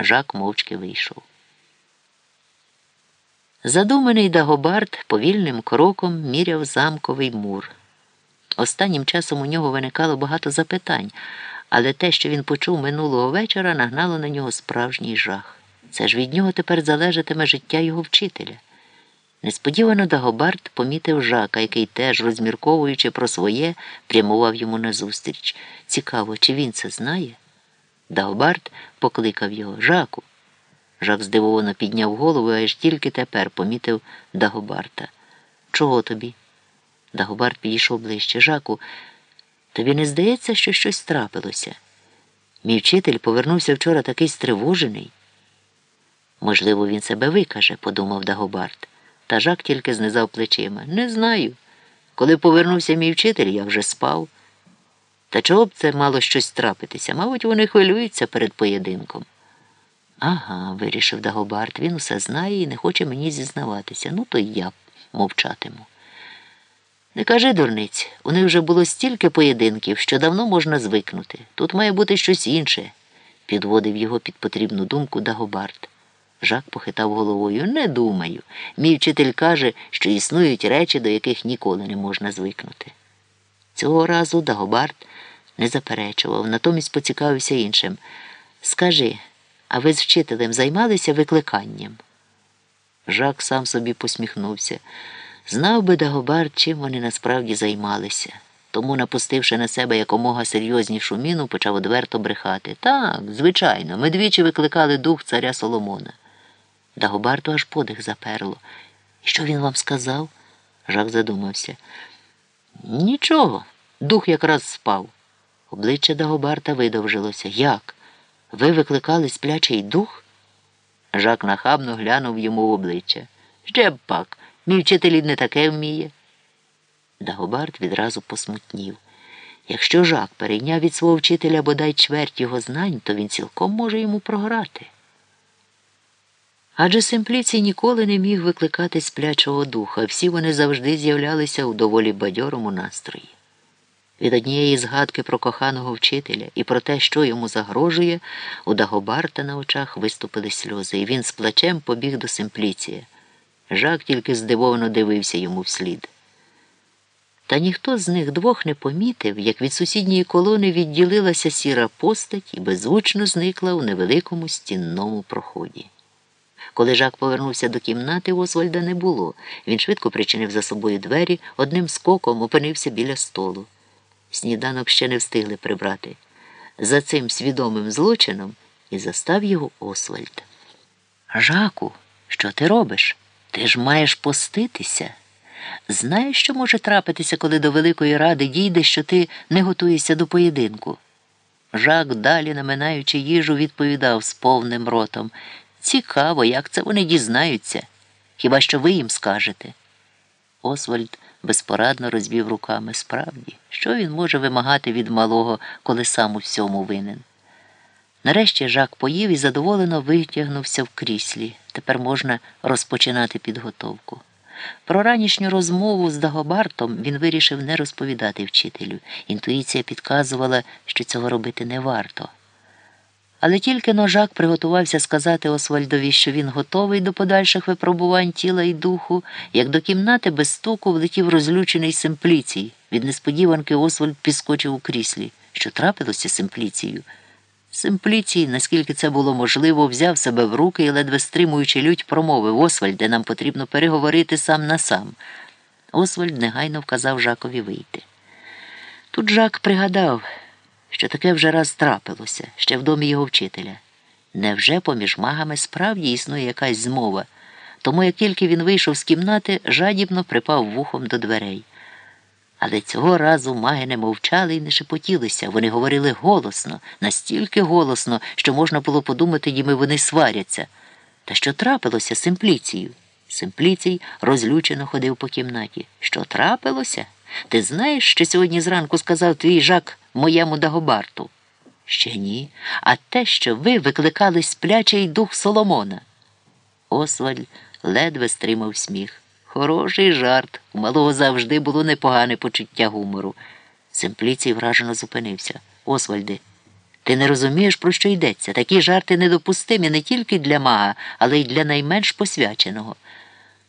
Жак мовчки вийшов. Задуманий Дагобард повільним кроком міряв замковий мур. Останнім часом у нього виникало багато запитань, але те, що він почув минулого вечора, нагнало на нього справжній жах. Це ж від нього тепер залежатиме життя його вчителя. Несподівано Дагобард помітив жака, який теж, розмірковуючи про своє, прямував йому назустріч. Цікаво, чи він це знає? Дагобард покликав його Жаку. Жак здивовано підняв голову, а аж тільки тепер помітив Дагобарта. Чого тобі? Дагобард підійшов ближче. Жаку, тобі не здається, що щось трапилося? Мій вчитель повернувся вчора такий стривожений. Можливо, він себе викаже, подумав Дагобард. Та Жак тільки знизав плечима. Не знаю. Коли повернувся мій вчитель, я вже спав. Та чого б це мало щось трапитися? Мабуть, вони хвилюються перед поєдинком. Ага, вирішив Дагобард, він усе знає і не хоче мені зізнаватися. Ну, то й я мовчатиму. Не кажи, дурниць, у них вже було стільки поєдинків, що давно можна звикнути. Тут має бути щось інше, підводив його під потрібну думку Дагобард. Жак похитав головою. Не думаю. Мій вчитель каже, що існують речі, до яких ніколи не можна звикнути. Цього разу Дагобард не заперечував, натомість поцікавився іншим. Скажи, а ви з вчителем займалися викликанням? Жак сам собі посміхнувся. Знав би Дагобард, чим вони насправді займалися. Тому, напустивши на себе якомога серйознішу міну, почав одверто брехати. Так, звичайно, ми двічі викликали дух царя Соломона. Дагобарту аж подих заперло. І що він вам сказав? Жак задумався. Нічого, дух якраз спав. Обличчя Дагобарта видовжилося. Як? Ви викликали сплячий дух? Жак нахабно глянув йому в обличчя. Ще б пак, мій вчитель не таке вміє. Дагобард відразу посмутнів. Якщо Жак перейняв від свого вчителя бодай чверть його знань, то він цілком може йому програти. Адже Симпліцій ніколи не міг викликати сплячого духа, всі вони завжди з'являлися у доволі бадьорому настрої. Від однієї згадки про коханого вчителя і про те, що йому загрожує, у Дагобарта на очах виступили сльози, і він з плачем побіг до Симпліція. Жак тільки здивовано дивився йому вслід. Та ніхто з них двох не помітив, як від сусідньої колони відділилася сіра постать і беззвучно зникла у невеликому стінному проході. Коли Жак повернувся до кімнати, Освальда не було. Він швидко причинив за собою двері, одним скоком опинився біля столу. Сніданок ще не встигли прибрати. За цим свідомим злочином і застав його Освальд. Жаку, що ти робиш? Ти ж маєш поститися. Знаєш, що може трапитися, коли до Великої Ради дійде, що ти не готуєшся до поєдинку? Жак, далі, наминаючи їжу, відповідав з повним ротом. Цікаво, як це вони дізнаються. Хіба що ви їм скажете? Освальд безпорадно розвів руками. Справді, що він може вимагати від малого, коли сам у всьому винен? Нарешті Жак поїв і задоволено витягнувся в кріслі. Тепер можна розпочинати підготовку. Про ранішню розмову з Дагобартом він вирішив не розповідати вчителю. Інтуїція підказувала, що цього робити не варто. Але тільки ножак приготувався сказати Освальдові, що він готовий до подальших випробувань тіла і духу, як до кімнати без стуку влетів розлючений Симпліцій. Від несподіванки Освальд підскочив у кріслі. Що трапилося Симпліцією? Симпліцій, наскільки це було можливо, взяв себе в руки і, ледве стримуючи лють, промовив Освальде, нам потрібно переговорити сам на сам. Освальд негайно вказав Жакові вийти. Тут Жак пригадав що таке вже раз трапилося ще в домі його вчителя. Невже поміж магами справді існує якась змова? Тому як тільки він вийшов з кімнати, жадібно припав вухом до дверей. Але цього разу маги не мовчали і не шепотілися. Вони говорили голосно, настільки голосно, що можна було подумати, ніби вони сваряться. Та що трапилося з Симпліцією? Симпліцій розлючено ходив по кімнаті. Що трапилося? Ти знаєш, що сьогодні зранку сказав твій жак моєму Дагобарту? Ще ні. А те, що ви викликали сплячий дух Соломона. Осваль ледве стримав сміх. Хороший жарт. У малого завжди було непогане почуття гумору. Симпліцій вражено зупинився. Освальди, Ти не розумієш, про що йдеться. Такі жарти недопустимі не тільки для мага, але й для найменш посвяченого.